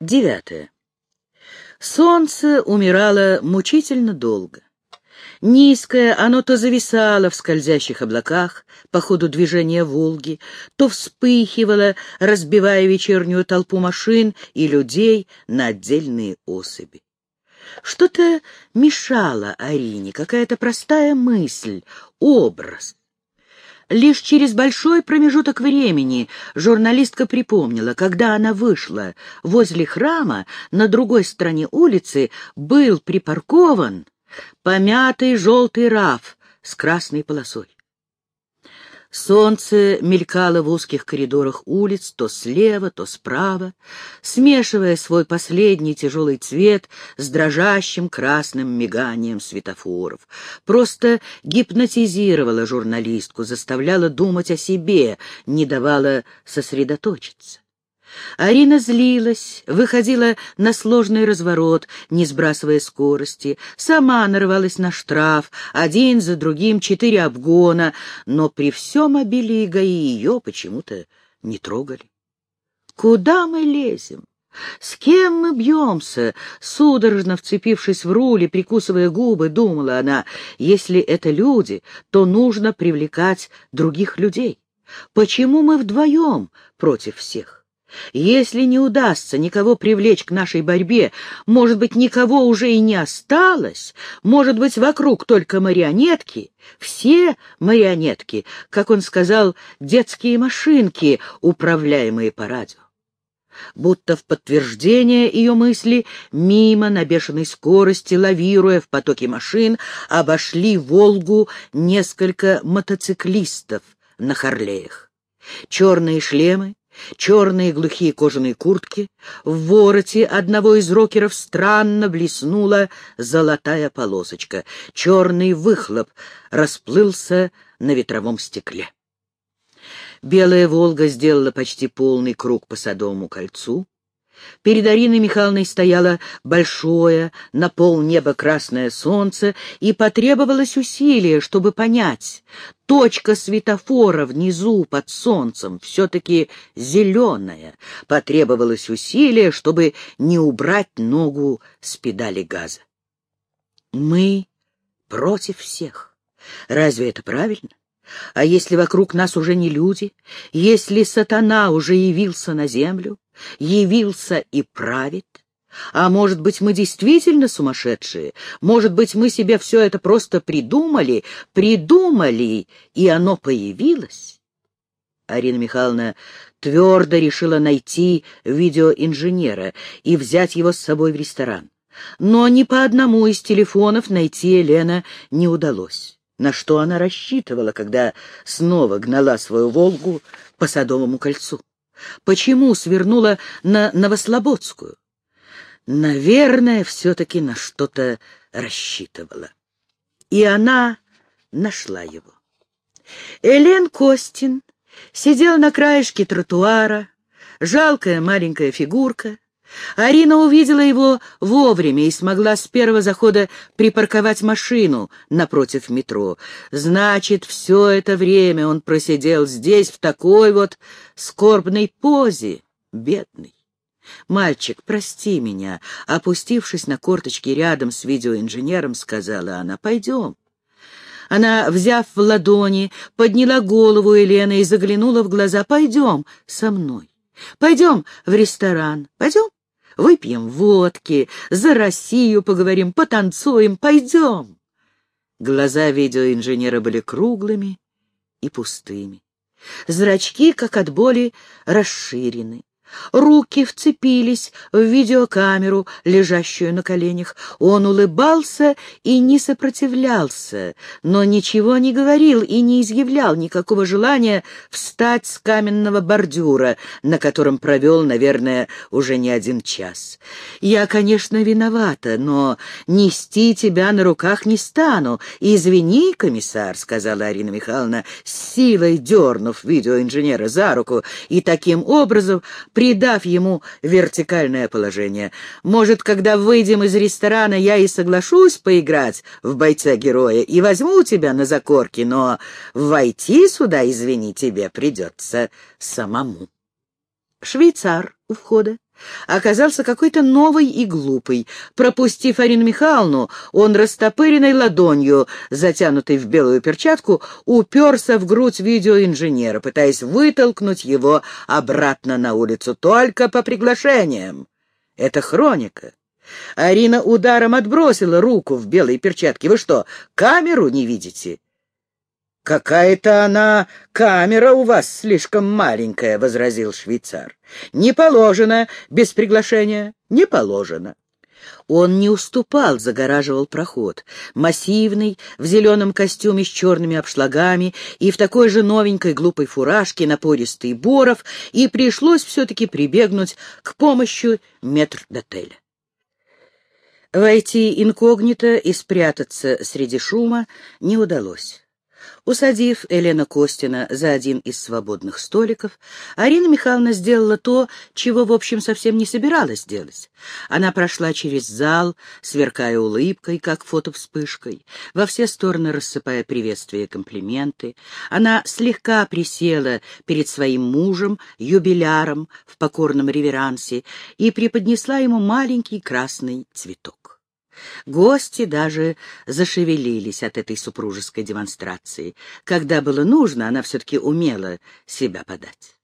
Девятое. Солнце умирало мучительно долго. Низкое оно то зависало в скользящих облаках по ходу движения Волги, то вспыхивало, разбивая вечернюю толпу машин и людей на отдельные особи. Что-то мешало Арине, какая-то простая мысль, образ. Лишь через большой промежуток времени журналистка припомнила, когда она вышла возле храма, на другой стороне улицы был припаркован помятый желтый раф с красной полосой. Солнце мелькало в узких коридорах улиц то слева, то справа, смешивая свой последний тяжелый цвет с дрожащим красным миганием светофоров. Просто гипнотизировала журналистку, заставляла думать о себе, не давала сосредоточиться. Арина злилась, выходила на сложный разворот, не сбрасывая скорости, сама нарывалась на штраф, один за другим четыре обгона, но при всем обилии ГАИ ее почему-то не трогали. Куда мы лезем? С кем мы бьемся? Судорожно вцепившись в руль и прикусывая губы, думала она, если это люди, то нужно привлекать других людей. Почему мы вдвоем против всех? Если не удастся никого привлечь к нашей борьбе, может быть, никого уже и не осталось, может быть, вокруг только марионетки, все марионетки, как он сказал, детские машинки, управляемые по радио. Будто в подтверждение ее мысли, мимо на бешеной скорости, лавируя в потоке машин, обошли «Волгу» несколько мотоциклистов на Харлеях. Черные шлемы, черные глухие кожаные куртки, в вороте одного из рокеров странно блеснула золотая полосочка. Черный выхлоп расплылся на ветровом стекле. Белая «Волга» сделала почти полный круг по Садовому кольцу, Перед Ариной Михайловной стояло большое, на пол неба красное солнце, и потребовалось усилие, чтобы понять, точка светофора внизу под солнцем все-таки зеленая. Потребовалось усилие, чтобы не убрать ногу с педали газа. Мы против всех. Разве это правильно? А если вокруг нас уже не люди, если сатана уже явился на землю, явился и правит? А может быть, мы действительно сумасшедшие? Может быть, мы себе все это просто придумали, придумали, и оно появилось? Арина Михайловна твердо решила найти видеоинженера и взять его с собой в ресторан. Но ни по одному из телефонов найти Елена не удалось. На что она рассчитывала, когда снова гнала свою «Волгу» по Садовому кольцу? Почему свернула на Новослободскую? Наверное, все-таки на что-то рассчитывала. И она нашла его. Элен Костин сидела на краешке тротуара, жалкая маленькая фигурка, Арина увидела его вовремя и смогла с первого захода припарковать машину напротив метро. Значит, все это время он просидел здесь в такой вот скорбной позе, бедный. «Мальчик, прости меня», — опустившись на корточки рядом с видеоинженером, сказала она, — «пойдем». Она, взяв в ладони, подняла голову Елены и заглянула в глаза. «Пойдем со мной. Пойдем в ресторан. Пойдем?» Выпьем водки, за Россию поговорим, потанцуем, пойдем. Глаза видеоинженера были круглыми и пустыми. Зрачки, как от боли, расширены. Руки вцепились в видеокамеру, лежащую на коленях. Он улыбался и не сопротивлялся, но ничего не говорил и не изъявлял никакого желания встать с каменного бордюра, на котором провел, наверное, уже не один час. «Я, конечно, виновата, но нести тебя на руках не стану. Извини, комиссар», — сказала Арина Михайловна, силой дернув видеоинженера за руку, и таким образом придав ему вертикальное положение. Может, когда выйдем из ресторана, я и соглашусь поиграть в бойца-героя и возьму тебя на закорки, но войти сюда, извини, тебе придется самому. Швейцар у входа оказался какой-то новый и глупый. Пропустив Арину Михайловну, он растопыренной ладонью, затянутой в белую перчатку, уперся в грудь видеоинженера, пытаясь вытолкнуть его обратно на улицу только по приглашениям. Это хроника. Арина ударом отбросила руку в белой перчатке. «Вы что, камеру не видите?» «Какая-то она камера у вас слишком маленькая», — возразил швейцар. «Не положено без приглашения, не положено». Он не уступал, загораживал проход. Массивный, в зеленом костюме с черными обшлагами и в такой же новенькой глупой фуражке напористый Боров, и пришлось все-таки прибегнуть к помощи метрдотеля. Войти инкогнито и спрятаться среди шума не удалось. Усадив Елена Костина за один из свободных столиков, Арина Михайловна сделала то, чего, в общем, совсем не собиралась делать. Она прошла через зал, сверкая улыбкой, как фотовспышкой, во все стороны рассыпая приветствия и комплименты. Она слегка присела перед своим мужем, юбиляром, в покорном реверансе, и преподнесла ему маленький красный цветок. Гости даже зашевелились от этой супружеской демонстрации. Когда было нужно, она все-таки умела себя подать.